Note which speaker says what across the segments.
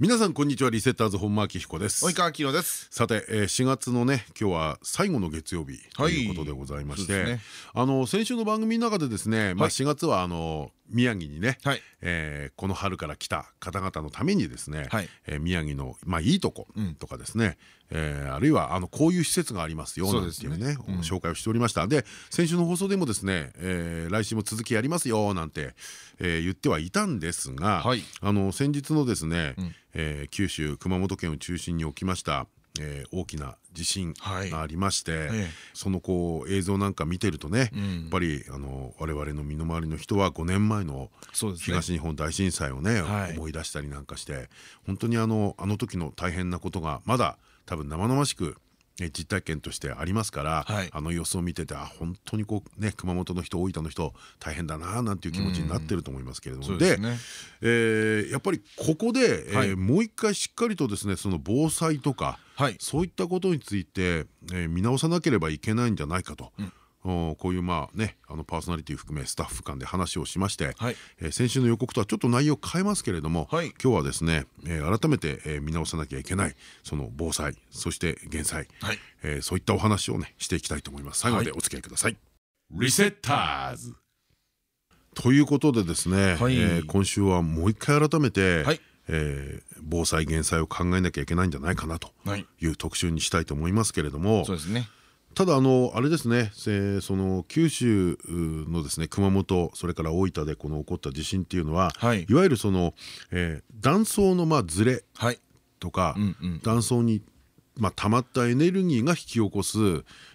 Speaker 1: 皆さんこんにちは。リセッターズ本間明彦です。
Speaker 2: 及川明です。
Speaker 1: さて、えー、4月のね今日は最後の月曜日ということでございまして、はいね、あの先週の番組の中でですね、はい、まあ4月はあの宮城にね、はい、えー、この春から来た方々のためにですね、はい、えー、宮城のまあいいとことかですね、うん、えー、あるいはあのこういう施設がありますよなんていうね、ねうん、紹介をしておりました。で先週の放送でもですね、えー、来週も続きやりますよなんて、えー、言ってはいたんですが、はい、あの先日のですね、うん、えー、九州熊本県を中心に起きましたえー、大きな地震がありまして、はい、そのこう映像なんか見てるとね、うん、やっぱりあの我々の身の回りの人は5年前の東日本大震災をね、ね、思い出したりなんかして本当にあのあの時の大変なことがまだ多分生々しく実体験としてありますから、はい、あの様子を見ててあ本当にこう、ね、熊本の人大分の人大変だななんていう気持ちになってると思いますけれども。で、ね。えー、やっぱりここで、はい、えー、もう一回しっかりとですねその防災とか、はい、そういったことについて、えー、見直さなければいけないんじゃないかと。うんこういうまあねあのパーソナリティ含めスタッフ間で話をしまして、はい、えー、先週の予告とはちょっと内容を変えますけれども、はい、今日はですね、えー、改めて、えー、見直さなきゃいけないその防災そして減災、はい、えー、そういったお話をねしていきたいと思います。最後までお付き合いください、リセッターズ。ということでですね、はい、えー、今週はもう一回改めて、はい。えー、防災減災を考えなきゃいけないんじゃないかなという特集にしたいと思いますけれども、そうですねただあのあれですね、えー、その九州のですね熊本それから大分でこの起こった地震っていうのは、はい、いわゆるその、えー、断層のまあずれとか、断層にまあ溜まったエネルギーが引き起こす、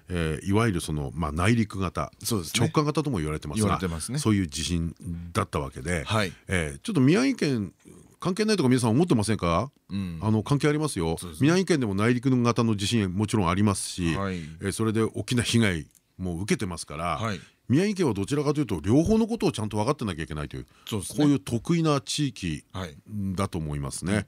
Speaker 1: えー、いわゆるその、まあ、内陸型、ね、直下型とも言われてますが、ね、そういう地震だったわけで、はい、えー、ちょっと宮城県関係ないとか皆さん思ってませんか、うん、あの関係ありますよ、ね、宮城県でも内陸型の地震もちろんありますし、はい、えそれで大きな被害も受けてますから、はい、宮城県はどちらかというと両方のことをちゃんと分かってなきゃいけないというこういう得意な地域だと思いますね。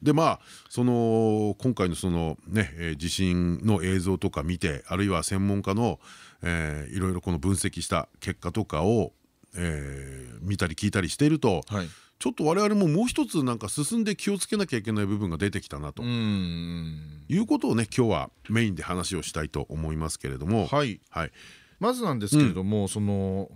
Speaker 1: でまあその今回のそのね地震の映像とか見てあるいは専門家の、えー、いろいろこの分析した結果とかを、えー、見たり聞いたりしていると、はい、ちょっと我々ももう一つなんか進んで気をつけなきゃいけない部分が出てきたなと。いうことをね今日はメインで話をしたいと思いますけれども。はい、はい。
Speaker 2: まずなんですけれども、うん、その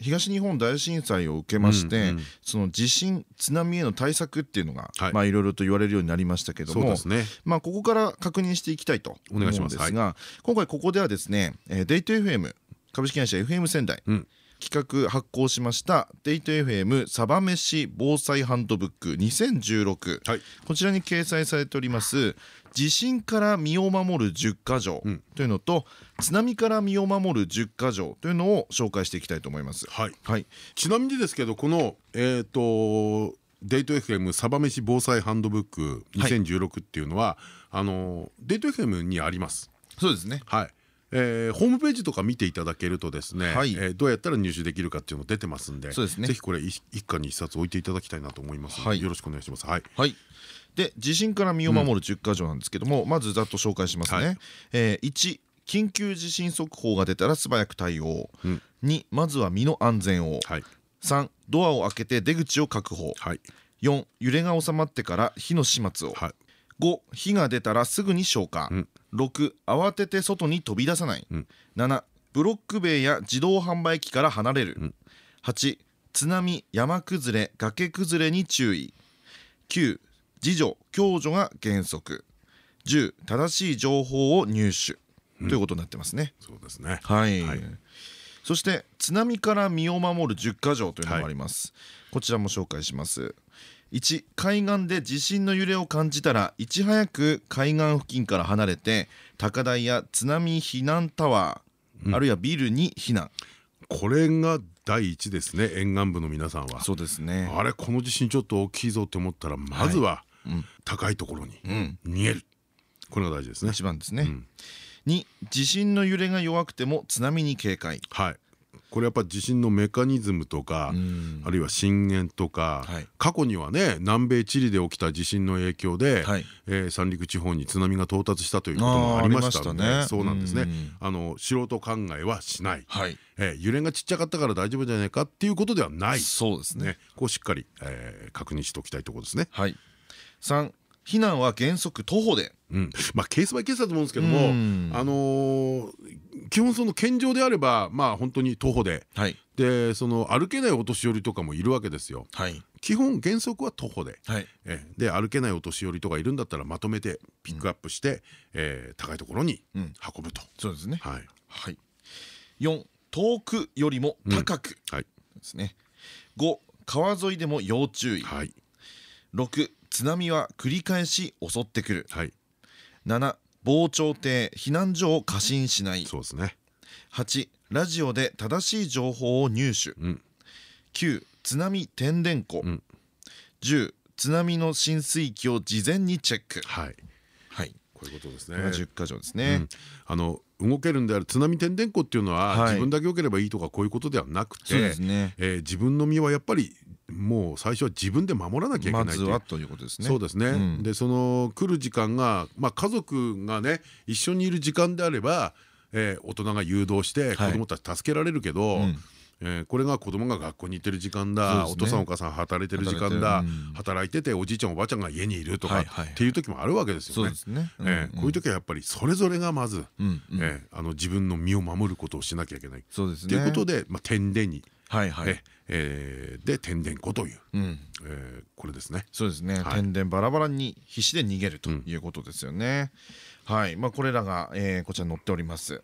Speaker 2: 東日本大震災を受けまして、うんうん、その地震津波への対策っていうのが、はい、まあいろいろと言われるようになりましたけども、ね、まあここから確認していきたいと思うんですが、はい、今回ここではですね、えー、デイト FM 株式会社 FM 仙台、うん企画発行しましたデイト FM サバ飯防災ハンドブック2016、はい、こちらに掲載されております地震から身を守る10か条というのと、うん、津波から身を守る10か条というのを紹介していきたいと思います。
Speaker 1: はい、はい、ちなみにですけどこのえっ、ー、とデート FM サバ飯防災ハンドブック2016っていうのは、はい、あのデート FM にあります。
Speaker 2: そうですね。
Speaker 1: はい。えー、ホームページとか見ていただけるとですね、はい、えー、どうやったら入手できるかっていうの出てますんでそうです、ね、ぜひこれ一家に一冊置いていただきたいなと思いますはい、よろしくお願いします。はい、
Speaker 2: はい。で地震から身を守る10か条なんですけども、うん、まずざっと紹介しますね。はい、えー、1緊急地震速報が出たら素早く対応、うん、2まずは身の安全を、はい、3ドアを開けて出口を確保、はい、4揺れが収まってから火の始末を、はい、5火が出たらすぐに消火、うん。6慌てて外に飛び出さない、うん、7ブロック塀や自動販売機から離れる、うん、8津波山崩れ崖崩れに注意。9自助共助が原則。10正しい情報を入手、ということになってますね。
Speaker 1: そうですね。
Speaker 2: はい、はい、そして津波から身を守る10か条というのもあります、はい、こちらも紹介します1海岸で地震の揺れを感じたらいち早く海岸付近から離れて高台や津波避難タワー、うん、あるいはビルに避難。
Speaker 1: これが第一ですね沿岸部の皆さんは。
Speaker 2: そうですね。
Speaker 1: あれこの地震ちょっと大きいぞって思ったらまずは高いところに逃げる、これが大事ですね。
Speaker 2: 一番ですね、うん、2地震の揺れが弱くても津波に警戒。
Speaker 1: はいこれやっぱ地震のメカニズムとかあるいは震源とか、はい、過去にはね南米チリで起きた地震の影響で、はい、えー、三陸地方に津波が到達したということもありましたので、ね、そうなんですね。あの素人考えはしない、はい、えー、揺れがちっちゃかったから大丈夫じゃないかっていうことではない。
Speaker 2: そうですね、ね、
Speaker 1: こうしっかり、えー、確認しておきたいところですね。
Speaker 2: はい、3避難は原則徒歩で、
Speaker 1: うん、まあケースバイケースだと思うんですけども、あのー、基本その健常であればまあ本当に徒歩で、はい、でその歩けないお年寄りとかもいるわけですよ。はい、基本原則は徒歩で、はい、えで歩けないお年寄りとかいるんだったらまとめてピックアップして、うん、えー、高いところに運ぶと、うん、
Speaker 2: そうですね。はい、はい、4遠くよりも高く、うん、はい、ですね。5川沿いでも要注意。はい、6津波は繰り返し襲ってくる、はい、7防潮堤避難所を過信しない。
Speaker 1: そうですね。
Speaker 2: 8ラジオで正しい情報を入手、うん、9津波天然湖、うん、10津波の浸水域を事前にチェック。
Speaker 1: はい、はい、こういうことですね。
Speaker 2: 10箇条ですね、うん、
Speaker 1: あの動けるんである津波天然湖っていうのは、はい、自分だけ良ければいいとかこういうことではなくて、ね。えー、自分の身はやっぱりもう最初は自分で守らなきゃいけないま
Speaker 2: ということですね。
Speaker 1: そうですね。うん、でその来る時間がまあ家族がね一緒にいる時間であれば、えー、大人が誘導して子供たち助けられるけど。はいうん。えー、これが子供が学校に行ってる時間だ、ね、お父さんお母さん働いてる時間だ、うん、働いてておじいちゃんおばあちゃんが家にいるとかっていう時もあるわけですよね。こういう時はやっぱりそれぞれがまず、自分の身を守ることをしなきゃいけない。と、ね、いうことで、まあ、点でに、はいはい、えー、で天然湖という、うん、えー、これですね。
Speaker 2: そうですね、はい、天然バラバラに必死で逃げるということですよね、うん、はい。まあこれらが、えー、こちら載っております。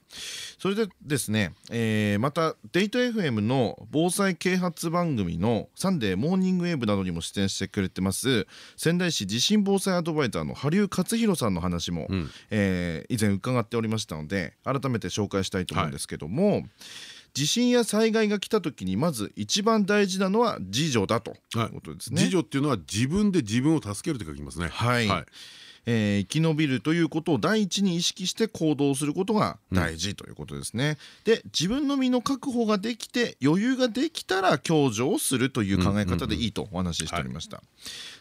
Speaker 2: それでですね、えー、またデイト FM の防災啓発番組のサンデーモーニングウェーブなどにも出演してくれてます仙台市地震防災アドバイザーの羽生克弘さんの話も、うん、えー、以前伺っておりましたので改めて紹介したいと思うんですけども、はい地震や災害が来た時にまず一番大事なのは自助だということですね。
Speaker 1: 自助っていうのは自分で自分を助けると書きますね。
Speaker 2: はい、はいえー、生き延びるということを第一に意識して行動することが大事ということですね。うん、で自分の身の確保ができて余裕ができたら共助をするという考え方でいいとお話ししておりました。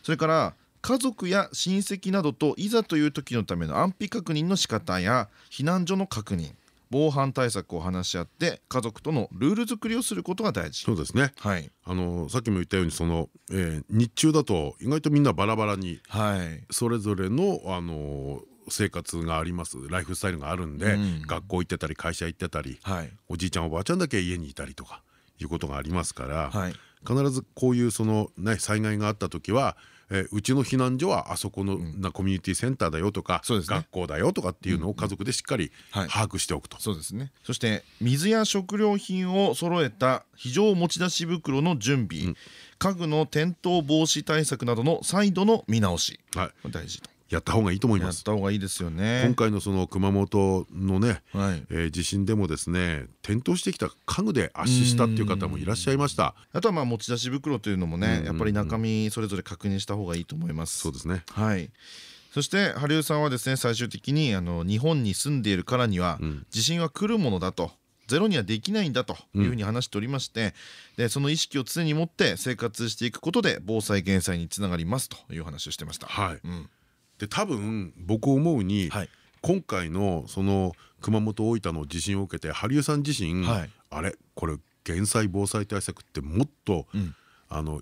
Speaker 2: それから家族や親戚などといざという時のための安否確認の仕方や避難所の確認防犯対策を話し合って家族とのルール作りをすることが大事。
Speaker 1: そうですね、はい、あのさっきも言ったようにその、えー、日中だと意外とみんなバラバラに、はい、それぞれのあの生活があります。ライフスタイルがあるんで、うん、学校行ってたり会社行ってたり、はい、おじいちゃんおばあちゃんだけ家にいたりとかいうことがありますから、はい、必ずこういうその、ね、災害があった時はえー、うちの避難所はあそこのなコミュニティセンターだよとか、学校だよとかっていうのを家族でしっかり把握しておくと。
Speaker 2: そうですね。そして水や食料品を揃えた非常持ち出し袋の準備、うん、家具の転倒防止対策などの再度の見直し、はい、大事と。
Speaker 1: やった方がいいと思います。
Speaker 2: やった方がいいですよね。
Speaker 1: 今回のその熊本のね、はい、えー、地震でもですね、転倒してきた家具で圧死したっていう方もいらっしゃいました。
Speaker 2: あとはまあ持ち出し袋というのもね、やっぱり中身それぞれ確認した方がいいと思います。
Speaker 1: そうですね。
Speaker 2: はい。そして羽生さんはですね最終的にあの日本に住んでいるからには、地震は来るものだとゼロにはできないんだというふうに話しておりまして、でその意識を常に持って生活していくことで防災減災につながりますという話をしてました。
Speaker 1: はい、うんで多分僕思うに、はい、今回のその熊本大分の地震を受けて羽生さん自身、はい、あれこれ減災防災対策ってもっと、うん、あの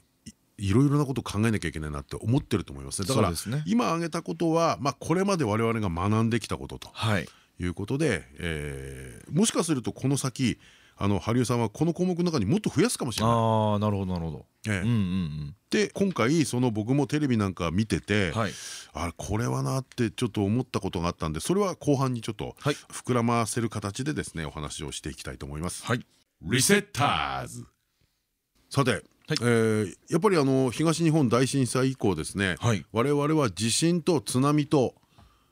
Speaker 1: いろいろなことを考えなきゃいけないなって思ってると思いますね。だから、ね、今挙げたことは、まあ、これまで我々が学んできたことと、はい、いうことで、えー、もしかするとこの先あの羽生さんはこの項目の中にもっと増やすかもしれない。
Speaker 2: ああなるほどなるほど。
Speaker 1: で今回その僕もテレビなんか見てて、はい、あこれはなってちょっと思ったことがあったんでそれは後半にちょっと膨らませる形でですねお話をしていきたいと思います。はい、リセッターズさて、はい、えー、やっぱりあの東日本大震災以降ですね、はい、我々は地震と津波と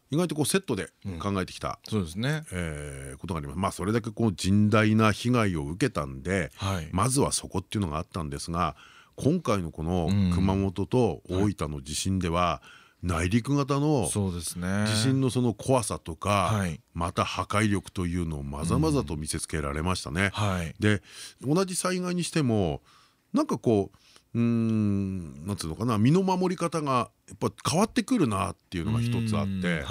Speaker 1: 意外とこうセットで考えてきた、
Speaker 2: そうですね、
Speaker 1: えー、ことがあります。まあそれだけこう甚大な被害を受けたんで、はい、まずはそこっていうのがあったんですが今回のこの熊本と大分の地震では、内陸型の地震のその怖さとかまた破壊力というのをまざまざと見せつけられましたね。で同じ災害にしてもなんかこううんなんつうのかな身の守り方がやっぱ変わってくるなっていうのが一つあって。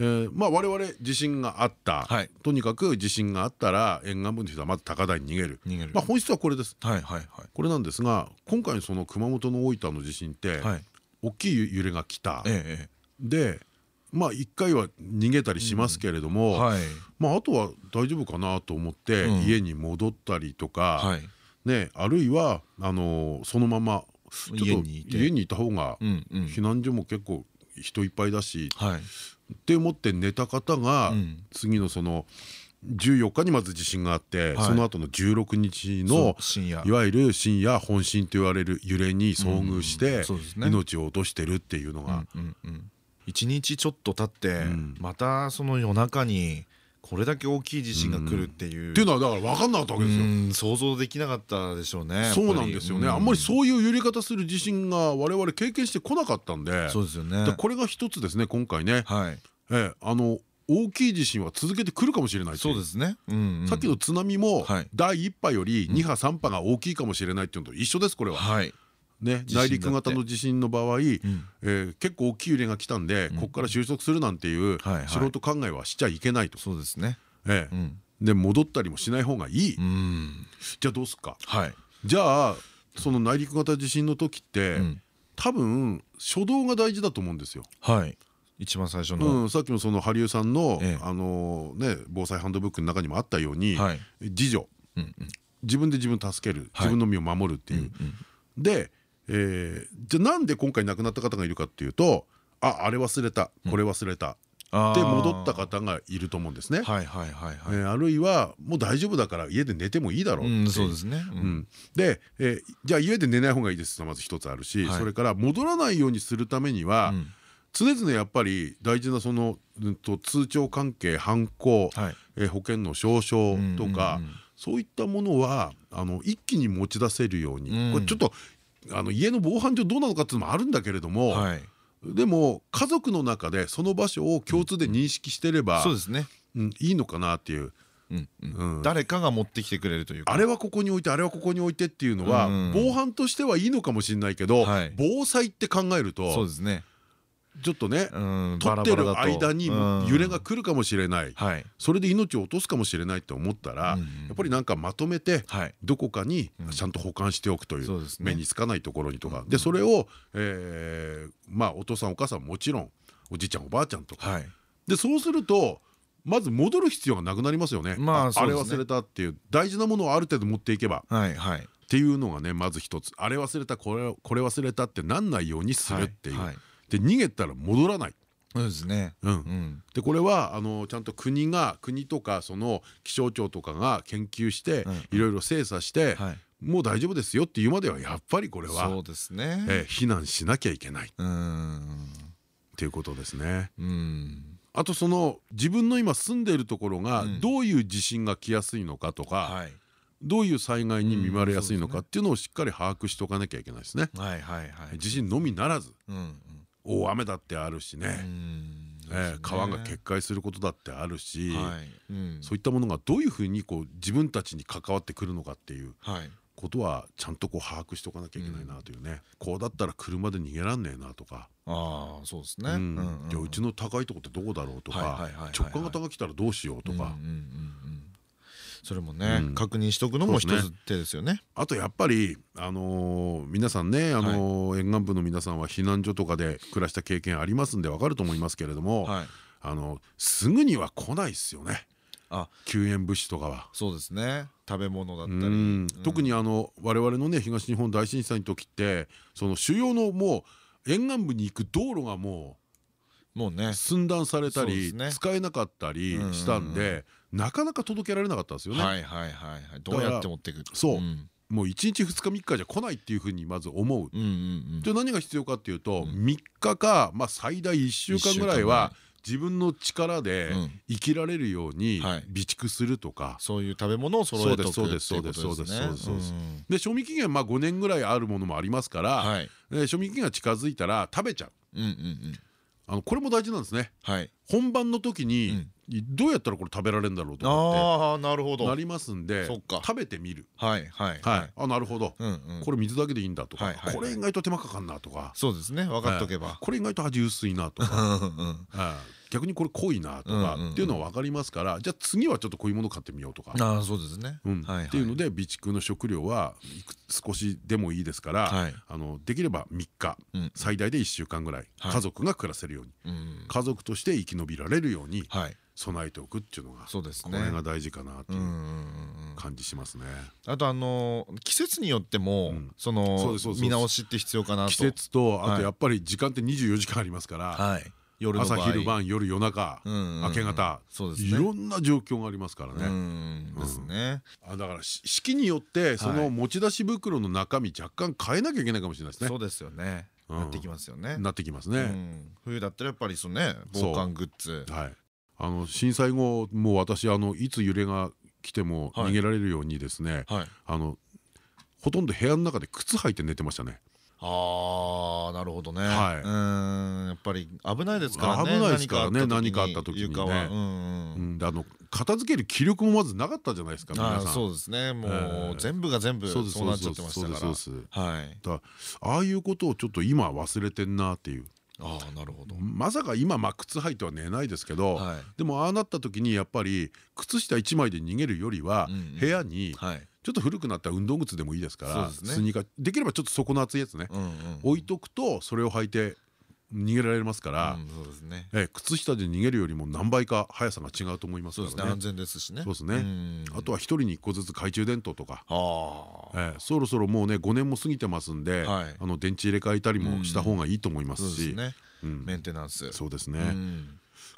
Speaker 1: えー、まあ我々地震があった、はい、とにかく地震があったら沿岸部の人はまず高台に逃げる。まあ本質はこれです。これなんですが今回その熊本の大分の地震って、はい、大きい揺れが来た、ええ、でまあ1回は逃げたりしますけれども、うんはい、まああとは大丈夫かなと思って家に戻ったりとか、はい、ね、あるいはあのそのままちょっと家にいた方が避難所も結構人いっぱいだし、はい、って思って寝た方が次のその。14日にまず地震があって、はい、その後の16日のいわゆる深夜本震と言われる揺れに遭遇して命を落としてるっていうのが。
Speaker 2: 1日ちょっと経って、またその夜中にこれだけ大きい地震が来るっていう。
Speaker 1: っていうのはだから分かんなかったわけですよ。
Speaker 2: 想像できなかったでしょうね。
Speaker 1: そうなんですよね。あんまりそういう揺れ方する地震が我々経験してこなかったんで。
Speaker 2: そうですよね。
Speaker 1: これが一つですね今回ね。はい。えあの大きい地震は続けてくるかもしれない
Speaker 2: そうですね
Speaker 1: さっきの津波も第1波より2波3波が大きいかもしれないっていうのと一緒ですこれは。はいね、内陸型の地震の場合、えー、結構大きい揺れが来たんで、ここから収束するなんていう素人考えはしちゃいけないと。
Speaker 2: そうですね、
Speaker 1: ええ。で戻ったりもしない方がいい。じゃあどうすっか？はい、じゃあその内陸型地震の時って、多分初動が大事だと思うんですよ。
Speaker 2: はい。一番最初の、
Speaker 1: うん、さっきのその羽生さんの、ええ、あのね防災ハンドブックの中にもあったように、はい、自助、うんうん、自分で自分助ける、自分の身を守るっていう。で、えー、じゃあなんで今回亡くなった方がいるかっていうとああれ忘れた。これ忘れた、で戻った方がいると思うんですね。あるいはもう大丈夫だから家で寝てもいいだろう
Speaker 2: そうですね。
Speaker 1: で、えー、じゃあ家で寝ない方がいいですまず一つあるし、はい、それから戻らないようにするためには、うん。常々やっぱり大事なその、うん、と通帳関係犯行、はい、え保険の証書とかそういったものはあの一気に持ち出せるように、うん、これちょっとあの家の防犯上どうなのかっていうのもあるんだけれども、はい、でも家族の中でその場所を共通で認識してれば、
Speaker 2: そうですね、
Speaker 1: うん、いいのかなっていう。
Speaker 2: 誰かが持ってきてくれるという
Speaker 1: あれはここに置いてあれはここに置いてっていうのは防犯としてはいいのかもしれないけど防災って考えると
Speaker 2: そうですね
Speaker 1: ちょっとね撮ってる間に揺れが来るかもしれない。それで命を落とすかもしれないって思ったらやっぱりなんかまとめてどこかにちゃんと保管しておくという目につかないところにとか。でそれをまあお父さんお母さんもちろんおじいちゃんおばあちゃんとか。でそうするとまず戻る必要がなくなりますよね。あれ忘れたっていう大事なものをある程度持っていけば。っていうのがねまず一つ。あれ忘れたこれこれ忘れたってなんないようにするっていう。で逃げたら戻らない。
Speaker 2: そうですね。
Speaker 1: うん。でこれはあのちゃんと国が国とかその気象庁とかが研究していろいろ精査して。もう大丈夫ですよっていうまではやっぱりこれは
Speaker 2: そうですね、
Speaker 1: え避難しなきゃいけない。っていうことですね。あとその自分の今住んでいるところがどういう地震が来やすいのかとか、どういう災害に見舞われやすいのかっていうのをしっかり把握しておかなきゃいけないですね。地震のみならず、大雨だってあるしね。川が決壊することだってあるし、そういったものがどういうふうにこう自分たちに関わってくるのかっていうことはちゃんとこう把握しておかなきゃいけないなというね、こうだったら車で逃げらんねえなとか。
Speaker 2: あそうですね。
Speaker 1: うちの高いとこってどこだろうとか直下型が来たらどうしようとか
Speaker 2: それもね、確認しておくのも一つ手ですよね。
Speaker 1: あとやっぱりあの皆さんねあの沿岸部の皆さんは避難所とかで暮らした経験ありますんでわかると思いますけれども、あのすぐには来ないですよね。あ。救援物資とかは。
Speaker 2: そうですね。食べ物だったり。
Speaker 1: 特にあの我々のね東日本大震災の時ってその主要のもう沿岸部に行く道路がも
Speaker 2: うもうね。
Speaker 1: 寸断されたり使えなかったりしたんでなかなか届けられなかったんですよね。はいはい
Speaker 2: はいどうやって持っていく？
Speaker 1: そう、もう1日2日3日じゃ来ないっていうふうにまず思う。じゃ何が必要かっていうと3日かまあ最大1週間ぐらいは自分の力で生きられるように備蓄するとか、
Speaker 2: そういう食べ物を揃えておく
Speaker 1: そうですそうですそうですそうですそうです。で賞味期限まあ5年ぐらいあるものもありますから、賞味期限が近づいたら食べちゃう。あのこれも大事なんですね。本番の時にどうやったらこれ食べられるんだろうとかってなるほど。なりますんで食べてみる。はいはいはい。あなるほど。これ水だけでいいんだとかこれ意外と手間かかんなとか。
Speaker 2: そうですね。分かっとけば。
Speaker 1: これ意外と味薄いなとか逆にこれ濃いなとかっていうのは分かりますからじゃあ次はちょっとこういうもの買ってみようとか。
Speaker 2: あそうですね。
Speaker 1: っていうので備蓄の食料は少しでもいいですからあのできれば3日最大で1週間ぐらい家族が暮らせるように家族として生き延びられるように備えておくっていうのがそうですね。これが大事かなという感じしますね。
Speaker 2: あとあの季節によってもその見直しって必要かなと。
Speaker 1: 季節とあとやっぱり時間って24時間ありますから。夜朝昼晩夜夜中明け方いろんな状況がありますからね。ですね。だから四季によってその持ち出し袋の中身若干変えなきゃいけないかもしれないですね。
Speaker 2: そうですよね。なってきますよね。
Speaker 1: なってきますね。
Speaker 2: 冬だったらやっぱりそのね防寒グッズ。はい。
Speaker 1: あの震災後もう私あのいつ揺れが来ても逃げられるようにですね、あのほとんど部屋の中で靴履いて寝てましたね。
Speaker 2: ああなるほどね。はい。うんやっぱり危ないですからね。
Speaker 1: 危ないですからね何かあった時にね。うんあの片付ける気力もまずなかったじゃないですか皆さん。
Speaker 2: そうですね。もう全部が全部そうなっちゃってましたから。そうです。
Speaker 1: はい。だああいうことをちょっと今忘れてんなっていう。
Speaker 2: あなるほど
Speaker 1: まさか今まあ靴履いては寝ないですけど、はい、でもああなった時にやっぱり靴下1枚で逃げるよりは部屋にちょっと古くなった運動靴でもいいですからスニーカー。できればちょっと底の厚いやつね。置いとくとそれを履いて逃げられますから、え靴下で逃げるよりも何倍か速さが違うと思いますからね。
Speaker 2: 安全ですしね。
Speaker 1: そうですね。あとは一人に一個ずつ懐中電灯とか。えそろそろもうね5年も過ぎてますんであの電池入れ替えたりもした方がいいと思いますし。
Speaker 2: メンテナンス。
Speaker 1: そうですね。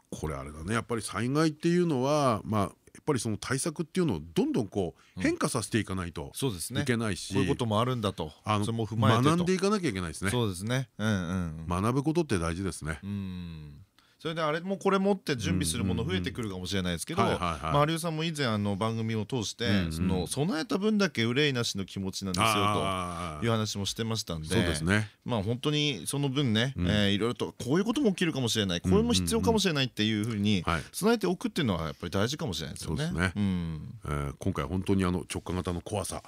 Speaker 1: これあれだね。やっぱり災害っていうのはまあやっぱりその対策っていうのをどんどんこう変化させていかないといけないし、
Speaker 2: こういうこともあるんだと
Speaker 1: あの学んでいかなきゃいけないですね。
Speaker 2: そうですね。うんうん。
Speaker 1: 学ぶことって大事ですね。
Speaker 2: うん。それであれもこれもって準備するもの増えてくるかもしれないですけど有吉さんも以前あの番組を通してその備えた分だけ憂いなしの気持ちなんですよという話もしてましたんでそうですね。まあ本当にその分ねいろいろとこういうことも起きるかもしれないこれも必要かもしれないっていうふうに備えておくっていうのはやっぱり大事かもしれないですよね。
Speaker 1: 今回本当にあの直下型の怖さ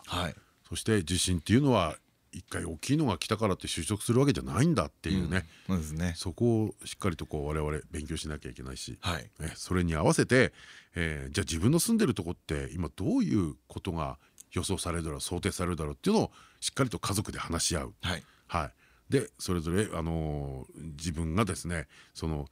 Speaker 1: そして地震っていうのは一回大きいのが来たからって就職するわけじゃないんだっていうね、うん、そこをしっかりとこう我々勉強しなきゃいけないし、はい、それに合わせて、えー、じゃあ自分の住んでるとこって今どういうことが予想されるだろう想定されるだろうっていうのをしっかりと家族で話し合う。はい、はい、でそれぞれ、あのー、自分がですねその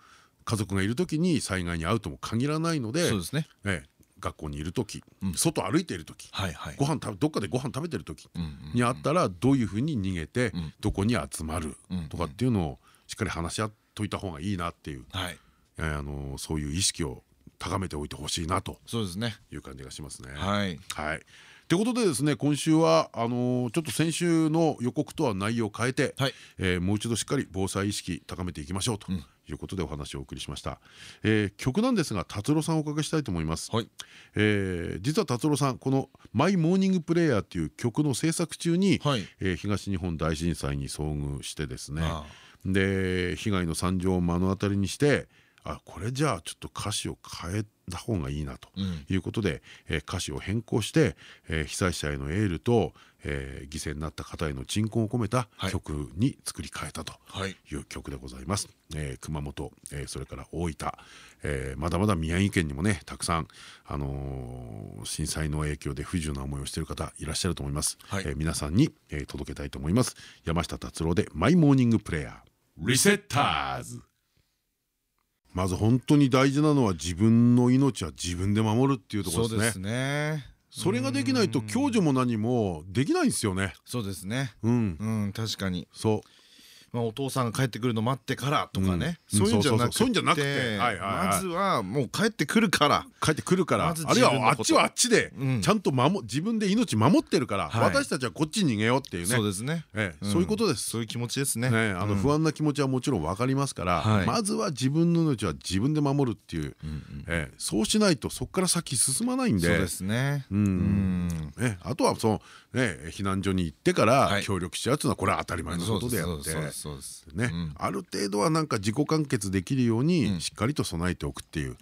Speaker 1: 家族がいる時に災害に遭うとも限らないのでそうですね、え学校にいる時、外歩いている時、ご飯どっかでご飯食べてる時にあったらどういうふうに逃げてどこに集まるとかっていうのをしっかり話し合っといた方がいいなっていう、はい、あのそういう意識を高めておいてほしいなとそうですね。いう感じがしますね。はい、はい。ということでですね今週はあのー、ちょっと先週の予告とは内容を変えて、はい、えー、もう一度しっかり防災意識高めていきましょうということでお話をお送りしました、えー、曲なんですが達郎さんをおかけしたいと思います、はい、えー、実は達郎さんこの「マイ・モーニング・プレイヤー」っていう曲の制作中に、はい、えー、東日本大震災に遭遇してですね。で被害の惨状を目の当たりにしてあこれじゃあちょっと歌詞を変えた方がいいなということで、うん、えー、歌詞を変更して、えー、被災者へのエールと、えー、犠牲になった方への鎮魂を込めた曲に作り変えたという曲でございます。はい、えー、熊本、えー、それから大分、えー、まだまだ宮城県にもねたくさん、あのー、震災の影響で不自由な思いをしている方いらっしゃると思います。はい、えー、皆さんに、えー、届けたいと思います。山下達郎でマイモーニングプレイヤーリセッターズまず本当に大事なのは自分の命は自分で守るっていうところですね。それができないと共助も何もできないんですよね。
Speaker 2: そうですね。うん、うん、確かに。
Speaker 1: そう。
Speaker 2: まあお父さんが帰ってくるの待ってからとかね、そういうんじゃなくて。まずはもう。帰って。くるから
Speaker 1: 帰ってくるから。あるいはあっちはあっちでちゃんと守自分で命守ってるから私たちはこっちに逃げようっていうね。
Speaker 2: そうですね。
Speaker 1: そういうことです。
Speaker 2: そういう気持ちですね。
Speaker 1: あの不安な気持ちはもちろん分かりますからまずは自分の命は自分で守るっていう。そうしないとそこから先進まないんで。
Speaker 2: そうですね。
Speaker 1: あとはそのね避難所に行ってから協力しちゃうっていうのはこれは当たり前のことであってね。ある程度はなんか自己完結できるようにしっかりと備えておくっていう。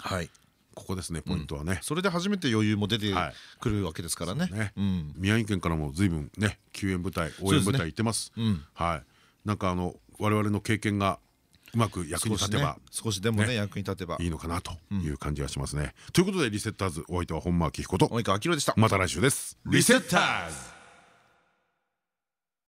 Speaker 1: ここですねポイントはね、
Speaker 2: それで初めて余裕も出てくるわけですからね。
Speaker 1: 宮城県からも随分ね救援部隊応援部隊行ってます。はい。なんかあの我々の経験がうまく役に立てば
Speaker 2: 少しでもね役に立てば。
Speaker 1: いいのかなという感じがしますね。ということでリセッターズお相手は本間明彦と
Speaker 2: 及川明でした。
Speaker 1: また来週です。リセッターズ